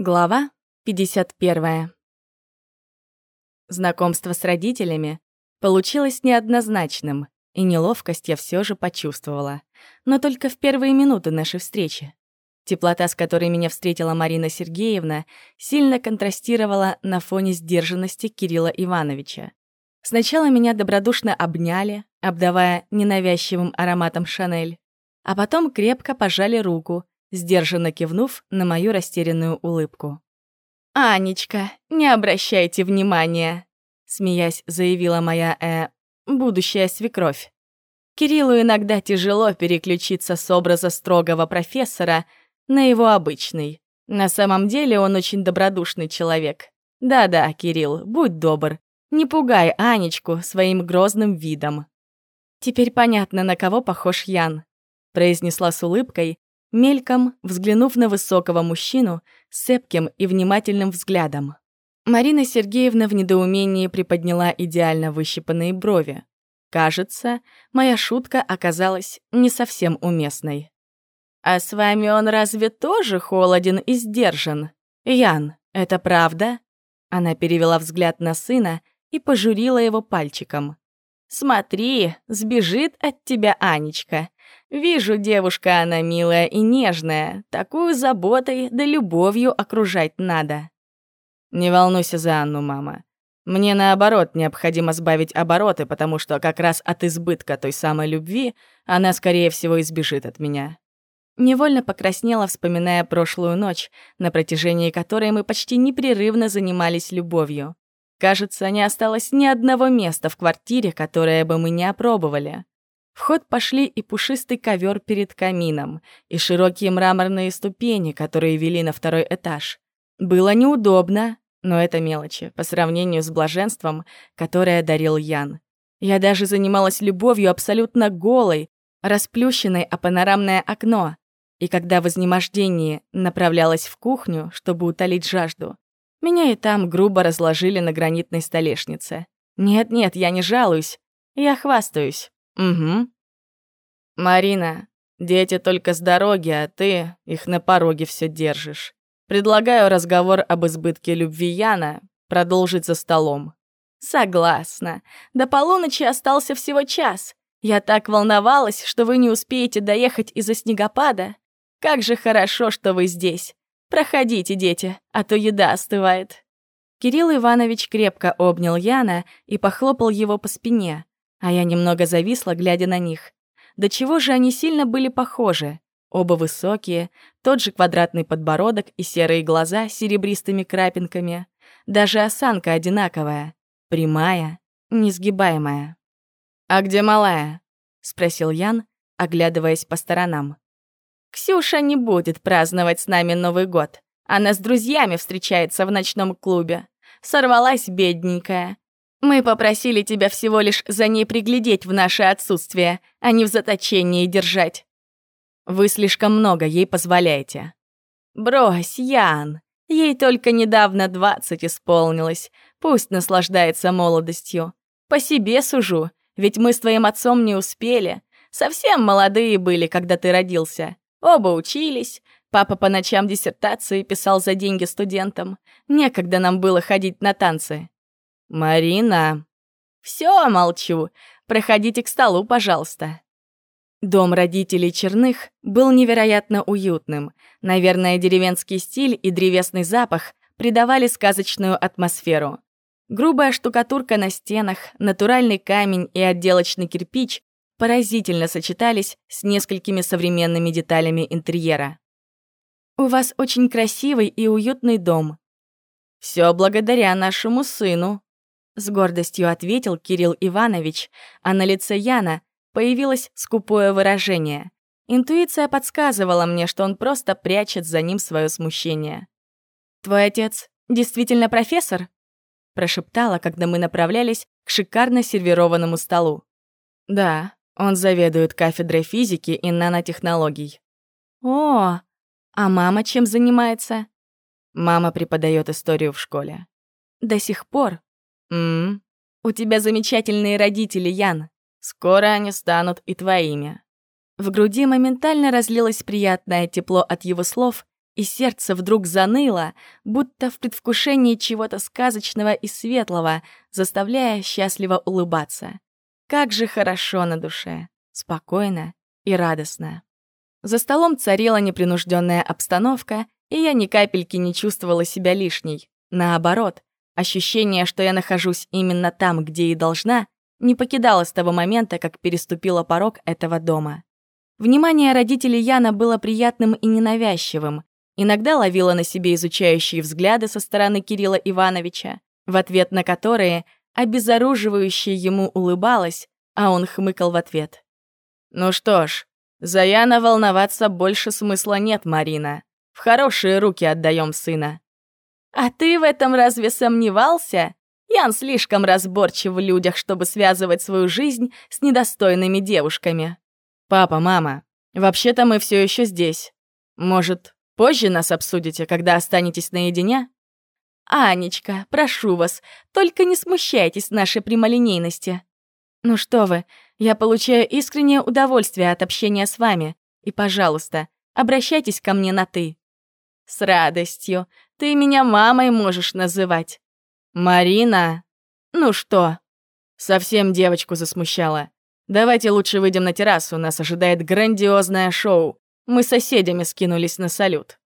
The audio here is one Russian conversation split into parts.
Глава 51. Знакомство с родителями получилось неоднозначным, и неловкость я все же почувствовала. Но только в первые минуты нашей встречи. Теплота, с которой меня встретила Марина Сергеевна, сильно контрастировала на фоне сдержанности Кирилла Ивановича. Сначала меня добродушно обняли, обдавая ненавязчивым ароматом Шанель, а потом крепко пожали руку, сдержанно кивнув на мою растерянную улыбку. «Анечка, не обращайте внимания», — смеясь заявила моя, э, будущая свекровь. Кириллу иногда тяжело переключиться с образа строгого профессора на его обычный. На самом деле он очень добродушный человек. Да-да, Кирилл, будь добр, не пугай Анечку своим грозным видом. Теперь понятно, на кого похож Ян, произнесла с улыбкой, мельком взглянув на высокого мужчину с цепким и внимательным взглядом. Марина Сергеевна в недоумении приподняла идеально выщипанные брови. Кажется, моя шутка оказалась не совсем уместной. «А с вами он разве тоже холоден и сдержан? Ян, это правда?» Она перевела взгляд на сына и пожурила его пальчиком. «Смотри, сбежит от тебя Анечка. Вижу, девушка она милая и нежная, такую заботой да любовью окружать надо. Не волнуйся за Анну, мама. Мне, наоборот, необходимо сбавить обороты, потому что как раз от избытка той самой любви она, скорее всего, избежит от меня. Невольно покраснела, вспоминая прошлую ночь, на протяжении которой мы почти непрерывно занимались любовью. Кажется, не осталось ни одного места в квартире, которое бы мы не опробовали. В ход пошли и пушистый ковер перед камином, и широкие мраморные ступени, которые вели на второй этаж. Было неудобно, но это мелочи по сравнению с блаженством, которое дарил Ян. Я даже занималась любовью абсолютно голой, расплющенной о панорамное окно, и когда в изнемождении направлялась в кухню, чтобы утолить жажду, меня и там грубо разложили на гранитной столешнице. Нет-нет, я не жалуюсь, я хвастаюсь. «Угу». «Марина, дети только с дороги, а ты их на пороге все держишь. Предлагаю разговор об избытке любви Яна продолжить за столом». «Согласна. До полуночи остался всего час. Я так волновалась, что вы не успеете доехать из-за снегопада. Как же хорошо, что вы здесь. Проходите, дети, а то еда остывает». Кирилл Иванович крепко обнял Яна и похлопал его по спине а я немного зависла, глядя на них. До чего же они сильно были похожи? Оба высокие, тот же квадратный подбородок и серые глаза с серебристыми крапинками. Даже осанка одинаковая, прямая, несгибаемая. «А где малая?» — спросил Ян, оглядываясь по сторонам. «Ксюша не будет праздновать с нами Новый год. Она с друзьями встречается в ночном клубе. Сорвалась бедненькая. Мы попросили тебя всего лишь за ней приглядеть в наше отсутствие, а не в заточении держать. Вы слишком много ей позволяете. Брось, Ян. Ей только недавно двадцать исполнилось. Пусть наслаждается молодостью. По себе сужу, ведь мы с твоим отцом не успели. Совсем молодые были, когда ты родился. Оба учились. Папа по ночам диссертации писал за деньги студентам. Некогда нам было ходить на танцы. «Марина!» «Все, молчу. Проходите к столу, пожалуйста». Дом родителей Черных был невероятно уютным. Наверное, деревенский стиль и древесный запах придавали сказочную атмосферу. Грубая штукатурка на стенах, натуральный камень и отделочный кирпич поразительно сочетались с несколькими современными деталями интерьера. «У вас очень красивый и уютный дом». «Все благодаря нашему сыну», с гордостью ответил Кирилл Иванович, а на лице Яна появилось скупое выражение. Интуиция подсказывала мне, что он просто прячет за ним свое смущение. «Твой отец действительно профессор?» прошептала, когда мы направлялись к шикарно сервированному столу. «Да, он заведует кафедрой физики и нанотехнологий». «О, а мама чем занимается?» Мама преподает историю в школе. «До сих пор «М-м, у тебя замечательные родители, Ян. Скоро они станут и твоими». В груди моментально разлилось приятное тепло от его слов, и сердце вдруг заныло, будто в предвкушении чего-то сказочного и светлого, заставляя счастливо улыбаться. Как же хорошо на душе, спокойно и радостно. За столом царила непринужденная обстановка, и я ни капельки не чувствовала себя лишней. Наоборот, ощущение, что я нахожусь именно там, где и должна, не покидало с того момента, как переступила порог этого дома. Внимание родителей Яна было приятным и ненавязчивым. Иногда ловила на себе изучающие взгляды со стороны Кирилла Ивановича, в ответ на которые обезоруживающе ему улыбалась, а он хмыкал в ответ. «Ну что ж, за Яна волноваться больше смысла нет, Марина. В хорошие руки отдаем сына». «А ты в этом разве сомневался? Ян слишком разборчив в людях, чтобы связывать свою жизнь с недостойными девушками». «Папа, мама, вообще-то мы все еще здесь. Может, позже нас обсудите, когда останетесь наедине?» «Анечка, прошу вас, только не смущайтесь нашей прямолинейности. Ну что вы, я получаю искреннее удовольствие от общения с вами. И, пожалуйста, обращайтесь ко мне на «ты». С радостью. Ты меня мамой можешь называть. Марина. Ну что? Совсем девочку засмущала. Давайте лучше выйдем на террасу, нас ожидает грандиозное шоу. Мы с соседями скинулись на салют.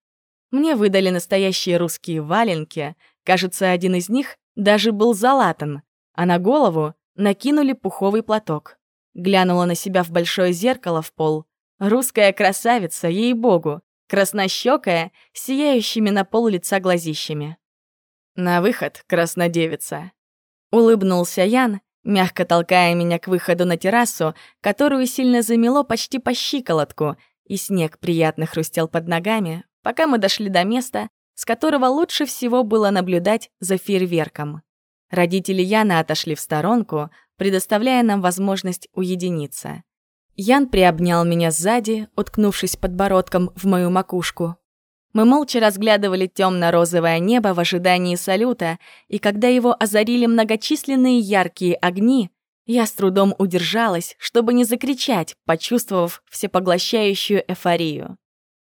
Мне выдали настоящие русские валенки. Кажется, один из них даже был залатан, а на голову накинули пуховый платок. Глянула на себя в большое зеркало в пол. Русская красавица, ей-богу, краснощёкая, сияющими на пол лица глазищами. «На выход, краснодевица!» Улыбнулся Ян, мягко толкая меня к выходу на террасу, которую сильно замело почти по щиколотку, и снег приятно хрустел под ногами, пока мы дошли до места, с которого лучше всего было наблюдать за фейерверком. Родители Яна отошли в сторонку, предоставляя нам возможность уединиться. Ян приобнял меня сзади, уткнувшись подбородком в мою макушку. Мы молча разглядывали темно-розовое небо в ожидании салюта, и когда его озарили многочисленные яркие огни, я с трудом удержалась, чтобы не закричать, почувствовав всепоглощающую эйфорию.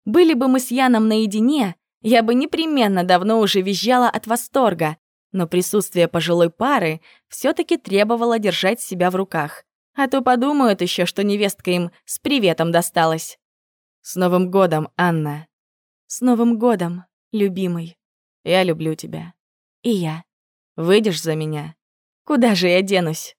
Были бы мы с Яном наедине, я бы непременно давно уже визжала от восторга, но присутствие пожилой пары все таки требовало держать себя в руках. А то подумают еще, что невестка им с приветом досталась. «С Новым годом, Анна!» «С Новым годом, любимый!» «Я люблю тебя!» «И я!» «Выйдешь за меня?» «Куда же я денусь?»